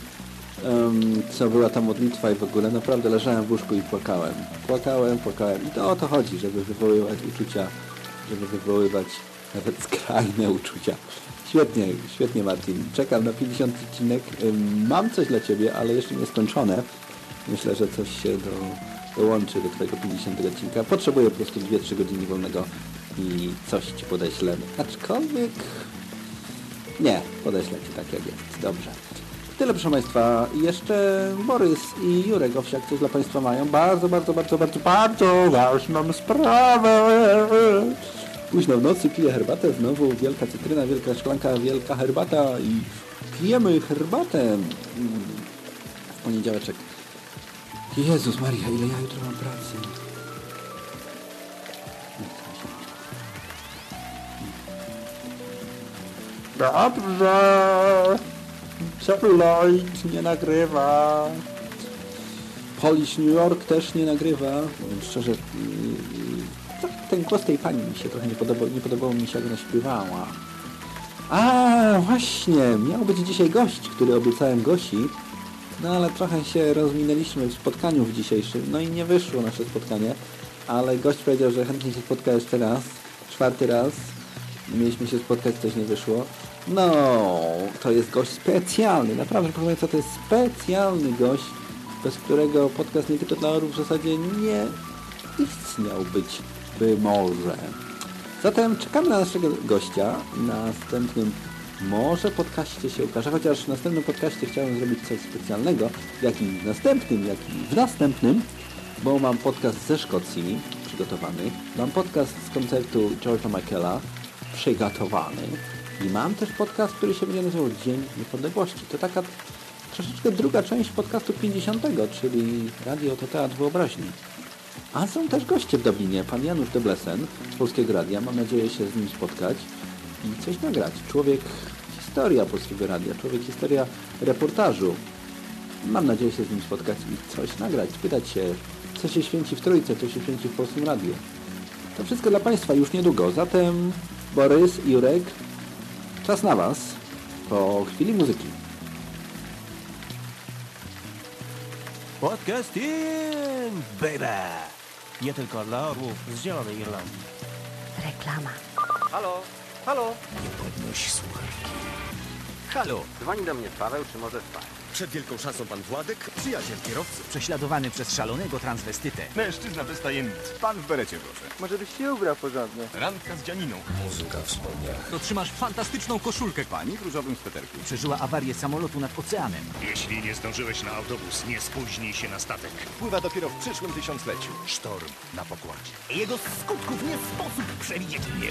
em, co była ta modlitwa i w ogóle. Naprawdę leżałem w łóżku i płakałem. Płakałem, płakałem. I to o to chodzi, żeby wywoływać uczucia, żeby wywoływać nawet skrajne uczucia. Świetnie, świetnie Martin. Czekam na 50 odcinek. Mam coś dla Ciebie, ale jeszcze nie skończone. Myślę, że coś się do, dołączy do Twojego 50 odcinka. Potrzebuję po prostu 2-3 godziny wolnego i coś Ci podeślę. Aczkolwiek... Nie, podeślę Ci tak jak jest. Dobrze. Tyle proszę Państwa. Jeszcze Borys i Jurek Owsiak coś dla Państwa mają. Bardzo, bardzo, bardzo, bardzo, bardzo ważną sprawę. Późno w nocy piję herbatę, znowu wielka cytryna, wielka szklanka, wielka herbata i pijemy herbatę. W poniedziałeczek. Jezus Maria, ile ja jutro mam pracy. Dobrze. Celluloid nie nagrywa. Polish New York też nie nagrywa. Mówiąc szczerze, yy, yy, ten głos tej pani mi się trochę nie podobał. Nie podobało mi się, jak ona śpiewała. A, właśnie, miał być dzisiaj gość, który obiecałem Gosi. No ale trochę się rozminęliśmy w spotkaniu w dzisiejszym. No i nie wyszło nasze spotkanie. Ale gość powiedział, że chętnie się spotka jeszcze raz. Czwarty raz. Mieliśmy się spotkać, coś nie wyszło. No, to jest gość specjalny. Naprawdę, proszę Państwa, to jest specjalny gość, bez którego podcast nie tylko dla orów w zasadzie nie istniał być by może. Zatem czekamy na naszego gościa. Na następnym może podcaście się ukaże, chociaż w następnym podcaście chciałem zrobić coś specjalnego, jak i w następnym, jak i w następnym, bo mam podcast ze Szkocji przygotowany, mam podcast z koncertu George'a Michaela przygotowany i mam też podcast, który się będzie nazywał Dzień Niepodległości. To taka troszeczkę druga część podcastu 50, czyli Radio to Teatr Wyobraźni. A są też goście w Dublinie. Pan Janusz Deblesen z Polskiego Radia. Mam nadzieję się z nim spotkać i coś nagrać. Człowiek historia Polskiego Radia, człowiek historia reportażu. Mam nadzieję się z nim spotkać i coś nagrać, spytać się, co się święci w Trójce, co się święci w Polskim Radiu. To wszystko dla Państwa już niedługo. Zatem Borys, Jurek, czas na Was po chwili muzyki. Podcasting, baby! Nie tylko dla orłów z Zielonej Irlandii. Reklama. Halo, halo. Nie podnoś słuchawki. Halo, dzwoni do mnie Paweł, czy może spać? Przed wielką szansą pan Władek, przyjaciel kierowcy. Prześladowany przez szalonego transwestytę. Mężczyzna bez tajemnic. Pan w berecie, proszę. Może byś się ubrał porządnie. Randka z Dzianiną. Otrzymasz fantastyczną koszulkę. Pani w różowym sweterku. Przeżyła awarię samolotu nad oceanem. Jeśli nie zdążyłeś na autobus, nie spóźnij się na statek. Pływa dopiero w przyszłym tysiącleciu. Sztorm na pokładzie. Jego skutków nie sposób przewidzieć. Nie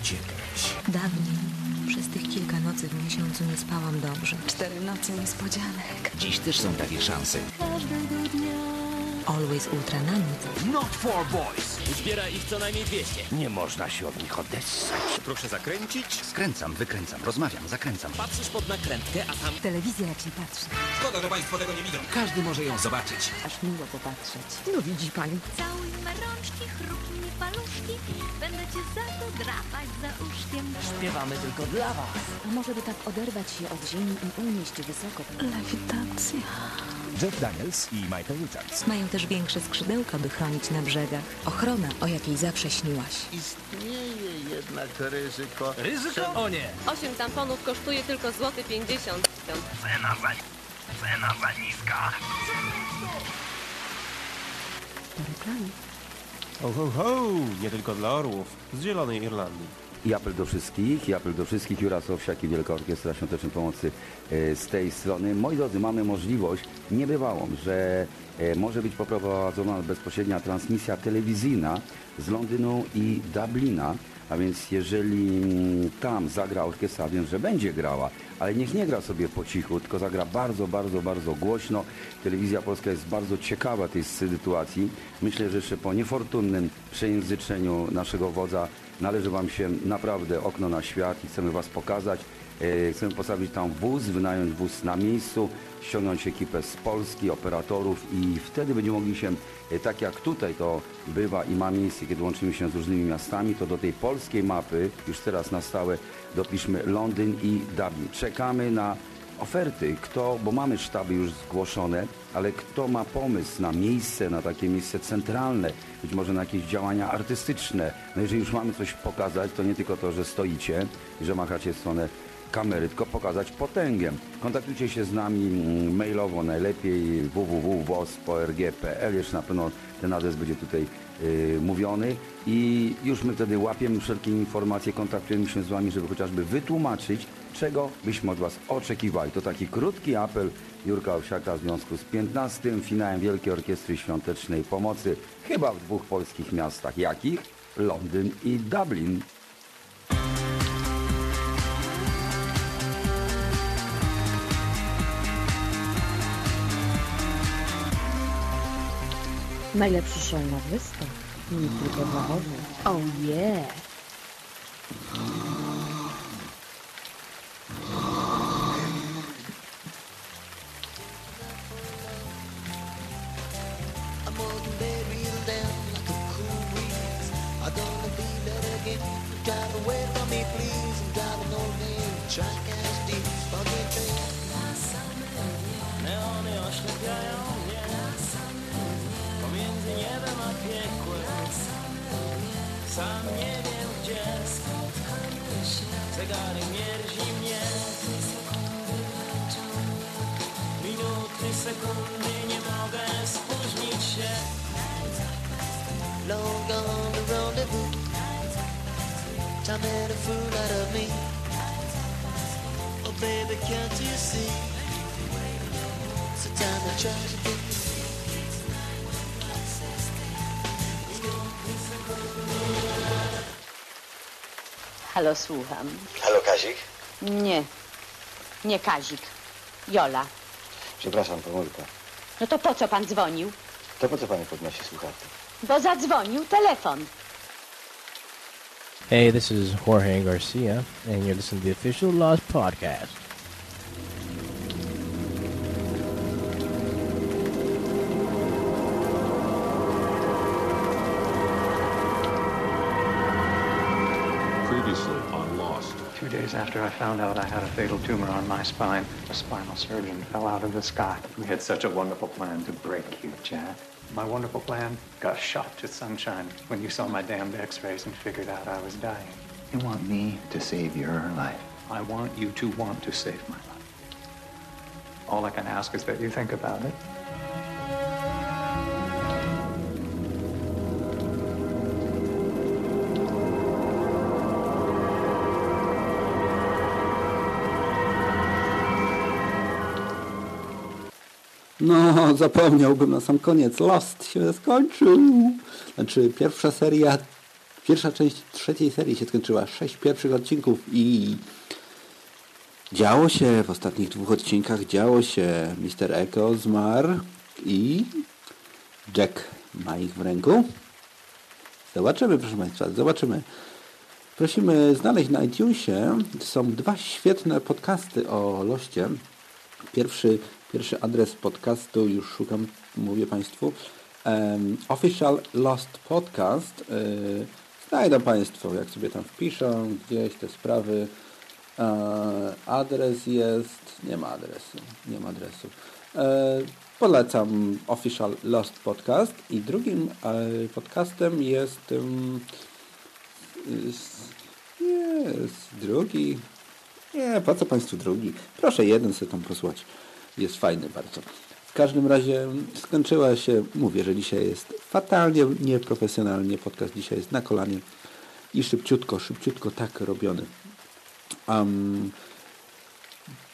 uciekać. Dawniej, przez tych kilka nocy w miesiącu nie spałam dobrze. Cztery noce niespodzianek. Dziś też są takie szanse. Każdego dnia. Always Ultra na nic. Not for boys. Zbieraj ich co najmniej 200. Nie można się od nich odessać. Proszę zakręcić. Skręcam, wykręcam, rozmawiam, zakręcam. Patrzysz pod nakrętkę, a tam... Telewizja jak się patrzy. Szkoda, że państwo tego nie widzą. Każdy może ją zobaczyć. Aż miło popatrzeć. No widzi pani. Całuj me rączki, chrupnij mi paluszki, będę cię za to drapać za uszkiem. Śpiewamy tylko dla was. A może by tak oderwać się od ziemi i unieść wysoko? Lewitacja. Jeff Daniels i Michael Richards. Mają też większe skrzydełka, by chronić na brzegach. Ochrona, o jakiej zawsze śniłaś. Istnieje jednak ryzyko. Ryzyko? O nie. Osiem tamponów kosztuje tylko złoty 50. Cena za... Cena za niska. To reklamy. Ho, ho, ho! Nie tylko dla orłów z Zielonej Irlandii. I apel do wszystkich, i apel do wszystkich, Jura Sowsiak i Wielka Orkiestra Świątecznej Pomocy e, z tej strony. Moi drodzy, mamy możliwość niebywałą, że e, może być poprowadzona bezpośrednia transmisja telewizyjna z Londynu i Dublina, a więc jeżeli tam zagra orkiestra, wiem, że będzie grała, ale niech nie gra sobie po cichu, tylko zagra bardzo, bardzo, bardzo głośno. Telewizja Polska jest bardzo ciekawa tej sytuacji. Myślę, że jeszcze po niefortunnym przejęzyczeniu naszego wodza należy Wam się naprawdę okno na świat i chcemy Was pokazać. E, Chcemy postawić tam wóz, wynająć wóz na miejscu, ściągnąć ekipę z Polski, operatorów i wtedy będziemy mogli się, e, tak jak tutaj to bywa i ma miejsce, kiedy łączymy się z różnymi miastami, to do tej polskiej mapy już teraz na stałe dopiszmy Londyn i Dublin. Czekamy na oferty, kto, bo mamy sztaby już zgłoszone, ale kto ma pomysł na miejsce, na takie miejsce centralne, być może na jakieś działania artystyczne. No jeżeli już mamy coś pokazać, to nie tylko to, że stoicie i że machacie w stronę kamery, tylko pokazać potęgę. Kontaktujcie się z nami mm, mailowo najlepiej www.woz.org.pl Jeszcze na pewno ten adres będzie tutaj y, mówiony i już my wtedy łapiemy wszelkie informacje, kontaktujemy się z Wami, żeby chociażby wytłumaczyć, czego byśmy od Was oczekiwali. To taki krótki apel Jurka Owsiaka w związku z 15. finałem Wielkiej Orkiestry Świątecznej Pomocy, chyba w dwóch polskich miastach. Jakich? Londyn i Dublin. Najlepszy show na wyspę. Nie tylko dla. Oh yeah! Halo, słucham. Halo, Kazik? Nie, nie Kazik. Jola. Przepraszam, pomyłka. No to po co pan dzwonił? To po co pani podnosi słuchawki? Bo zadzwonił telefon. Hey, this is Jorge Garcia, and you're listening to the official Lost Podcast. Days after I found out I had a fatal tumor on my spine, a spinal surgeon fell out of the sky. We had such a wonderful plan to break you, Jack. My wonderful plan got shot to sunshine when you saw my damned x-rays and figured out I was dying. You want me to save your life? I want you to want to save my life. All I can ask is that you think about it. No, zapomniałbym na sam koniec. Lost się skończył. Znaczy, pierwsza seria, pierwsza część trzeciej serii się skończyła. Sześć pierwszych odcinków i działo się w ostatnich dwóch odcinkach, działo się. Mr. Echo zmarł i Jack ma ich w ręku. Zobaczymy, proszę Państwa, zobaczymy. Prosimy znaleźć na iTunesie. Są dwa świetne podcasty o loście. Pierwszy, pierwszy adres podcastu, już szukam, mówię Państwu. Um, Official Lost Podcast. Yy, znajdą Państwo, jak sobie tam wpiszą gdzieś te sprawy. E, adres jest... Nie ma adresu. Nie ma adresu. E, polecam Official Lost Podcast i drugim e, podcastem jest... Um, jest drugi. Nie, po co Państwu drugi? Proszę jeden sobie tam posłać. Jest fajny bardzo. W każdym razie skończyła się, mówię, że dzisiaj jest fatalnie, nieprofesjonalnie. Podcast dzisiaj jest na kolanie i szybciutko, szybciutko tak robiony. Um,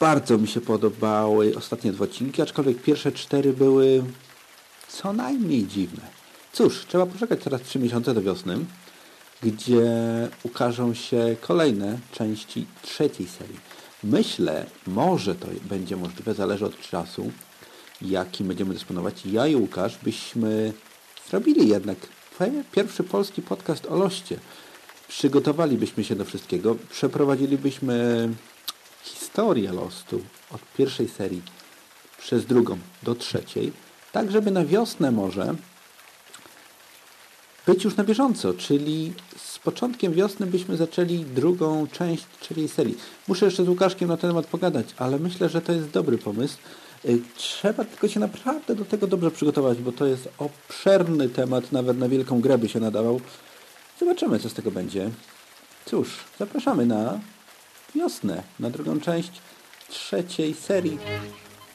bardzo mi się podobały ostatnie dwa odcinki, aczkolwiek pierwsze cztery były co najmniej dziwne. Cóż, trzeba poczekać teraz trzy miesiące do wiosny, gdzie ukażą się kolejne części trzeciej serii. Myślę, może to będzie możliwe, zależy od czasu, jakim będziemy dysponować. Ja i Łukasz byśmy zrobili jednak pierwszy polski podcast o loście. Przygotowalibyśmy się do wszystkiego, przeprowadzilibyśmy historię lostu od pierwszej serii przez drugą do trzeciej, tak żeby na wiosnę może być już na bieżąco, czyli początkiem wiosny byśmy zaczęli drugą część trzeciej serii. Muszę jeszcze z Łukaszkiem na ten temat pogadać, ale myślę, że to jest dobry pomysł. Trzeba tylko się naprawdę do tego dobrze przygotować, bo to jest obszerny temat, nawet na wielką grę by się nadawał. Zobaczymy, co z tego będzie. Cóż, zapraszamy na wiosnę, na drugą część trzeciej serii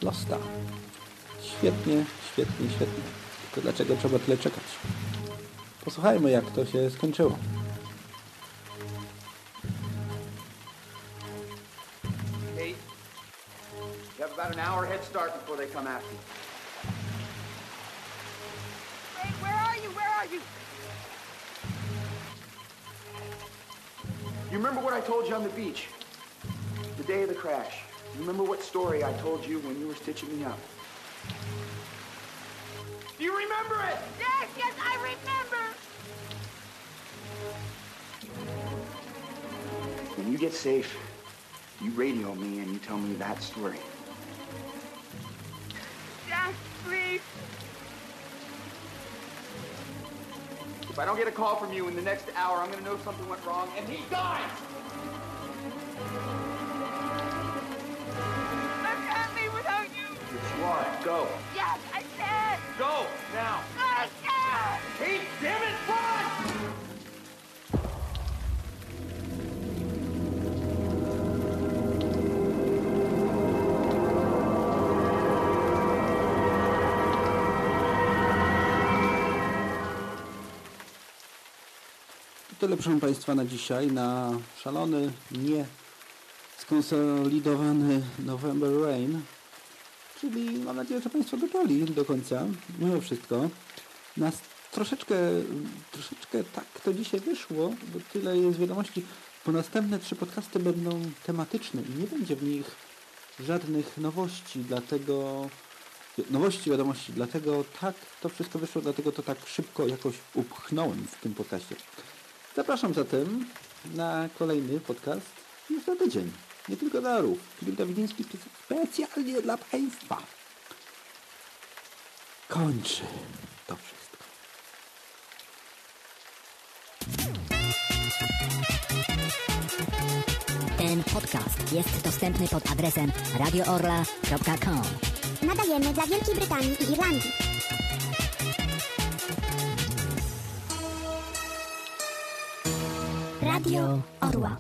Losta. Świetnie, świetnie, świetnie. Tylko dlaczego trzeba tyle czekać? Posłuchajmy, jak to się skończyło. About an hour head start before they come after you. Wait, where are you? Where are you? You remember what I told you on the beach? The day of the crash. You remember what story I told you when you were stitching me up? Do you remember it? Yes, yes, I remember. When you get safe, you radio me and you tell me that story. Please. If I don't get a call from you in the next hour, I'm gonna know something went wrong, and he dies! I can't leave without you. Yes, you are. Go. Yes, I can. Go, now. Tyle, proszę Państwa, na dzisiaj, na szalony, nie skonsolidowany November Rain. Czyli mam nadzieję, że Państwo doczuli do końca, mimo wszystko. Nas troszeczkę, troszeczkę tak to dzisiaj wyszło, bo tyle jest wiadomości, bo następne trzy podcasty będą tematyczne i nie będzie w nich żadnych nowości, dlatego nowości, wiadomości, dlatego tak to wszystko wyszło, dlatego to tak szybko jakoś upchnąłem w tym podcaście. Zapraszam zatem na kolejny podcast już za tydzień. Nie tylko dla Arów. Filip Dawidziński specjalnie dla Państwa. Kończy to wszystko. Ten podcast jest dostępny pod adresem radioorla.com. Nadajemy dla Wielkiej Brytanii i Irlandii. Radio Orła.